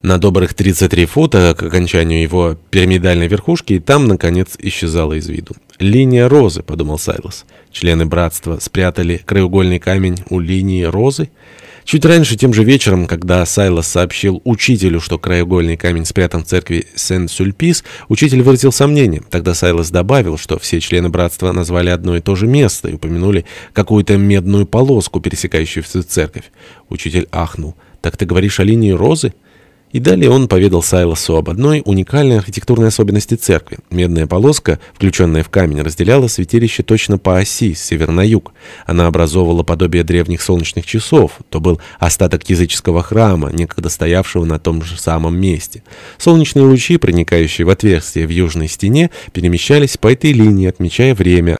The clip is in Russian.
На добрых 33 фута к окончанию его пирамидальной верхушки, и там, наконец, исчезала из виду. «Линия розы», — подумал Сайлос. Члены братства спрятали краеугольный камень у линии розы. Чуть раньше, тем же вечером, когда Сайлос сообщил учителю, что краеугольный камень спрятан в церкви Сен-Сюльпис, учитель выразил сомнение. Тогда Сайлос добавил, что все члены братства назвали одно и то же место и упомянули какую-то медную полоску, пересекающую всю церковь. Учитель ахнул. «Так ты говоришь о линии розы?» И далее он поведал Сайлосу об одной уникальной архитектурной особенности церкви. Медная полоска, включенная в камень, разделяла святилище точно по оси, с севера на юг. Она образовывала подобие древних солнечных часов. То был остаток языческого храма, некогда стоявшего на том же самом месте. Солнечные лучи, проникающие в отверстие в южной стене, перемещались по этой линии, отмечая время,